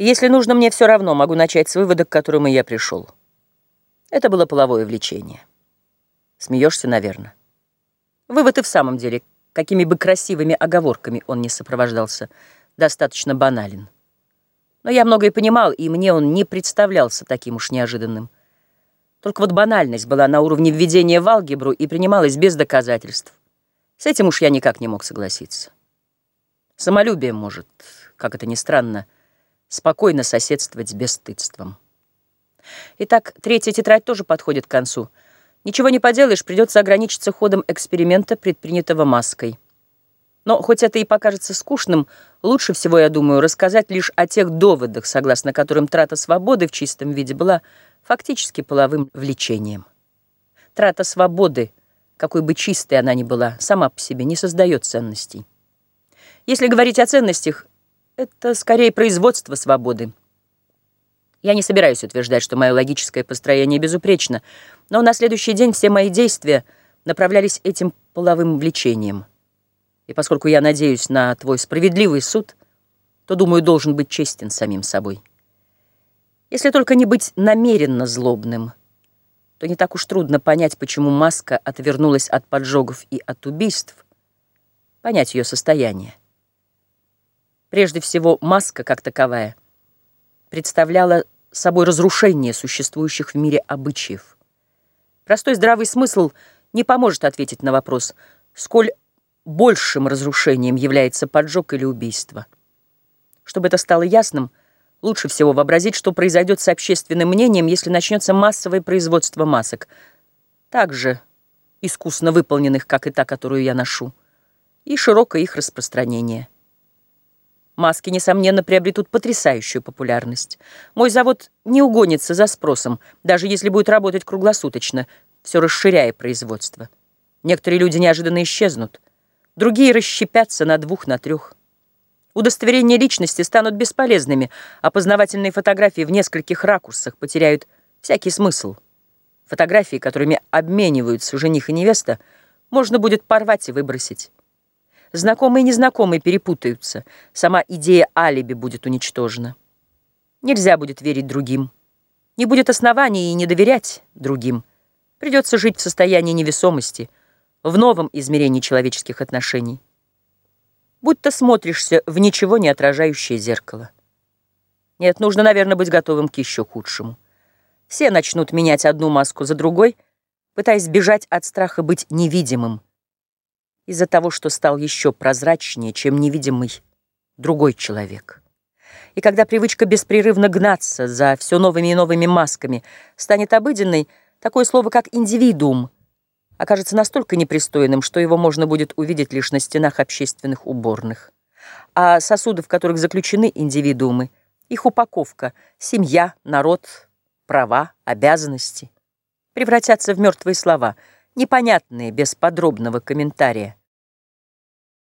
Если нужно, мне все равно, могу начать с вывода, к которому я пришел. Это было половое влечение. Смеешься, наверное. Вывод и в самом деле, какими бы красивыми оговорками он ни сопровождался, достаточно банален. Но я многое понимал, и мне он не представлялся таким уж неожиданным. Только вот банальность была на уровне введения в алгебру и принималась без доказательств. С этим уж я никак не мог согласиться. Самолюбие может, как это ни странно, спокойно соседствовать с бесстыдством. Итак, третья тетрадь тоже подходит к концу. Ничего не поделаешь, придется ограничиться ходом эксперимента, предпринятого маской. Но хоть это и покажется скучным, лучше всего, я думаю, рассказать лишь о тех доводах, согласно которым трата свободы в чистом виде была фактически половым влечением. Трата свободы, какой бы чистой она ни была, сама по себе не создает ценностей. Если говорить о ценностях, это скорее производство свободы. Я не собираюсь утверждать, что мое логическое построение безупречно, но на следующий день все мои действия направлялись этим половым влечением. И поскольку я надеюсь на твой справедливый суд, то, думаю, должен быть честен самим собой. Если только не быть намеренно злобным, то не так уж трудно понять, почему маска отвернулась от поджогов и от убийств, понять ее состояние. Прежде всего, маска, как таковая, представляла собой разрушение существующих в мире обычаев. Простой здравый смысл не поможет ответить на вопрос, сколь большим разрушением является поджог или убийство. Чтобы это стало ясным, лучше всего вообразить, что произойдет с общественным мнением, если начнется массовое производство масок, также искусно выполненных, как и та, которую я ношу, и широкое их распространение. Маски, несомненно, приобретут потрясающую популярность. Мой завод не угонится за спросом, даже если будет работать круглосуточно, все расширяя производство. Некоторые люди неожиданно исчезнут, другие расщепятся на двух, на трех. Удостоверения личности станут бесполезными, а познавательные фотографии в нескольких ракурсах потеряют всякий смысл. Фотографии, которыми обмениваются жених и невеста, можно будет порвать и выбросить. Знакомые и незнакомые перепутаются. Сама идея алиби будет уничтожена. Нельзя будет верить другим. Не будет оснований и не доверять другим. Придется жить в состоянии невесомости, в новом измерении человеческих отношений. Будь-то смотришься в ничего не отражающее зеркало. Нет, нужно, наверное, быть готовым к еще худшему. Все начнут менять одну маску за другой, пытаясь бежать от страха быть невидимым, из-за того, что стал еще прозрачнее, чем невидимый другой человек. И когда привычка беспрерывно гнаться за все новыми и новыми масками станет обыденной, такое слово, как «индивидуум», окажется настолько непристойным, что его можно будет увидеть лишь на стенах общественных уборных. А сосуды, в которых заключены индивидуумы, их упаковка, семья, народ, права, обязанности, превратятся в мертвые слова, непонятные без подробного комментария.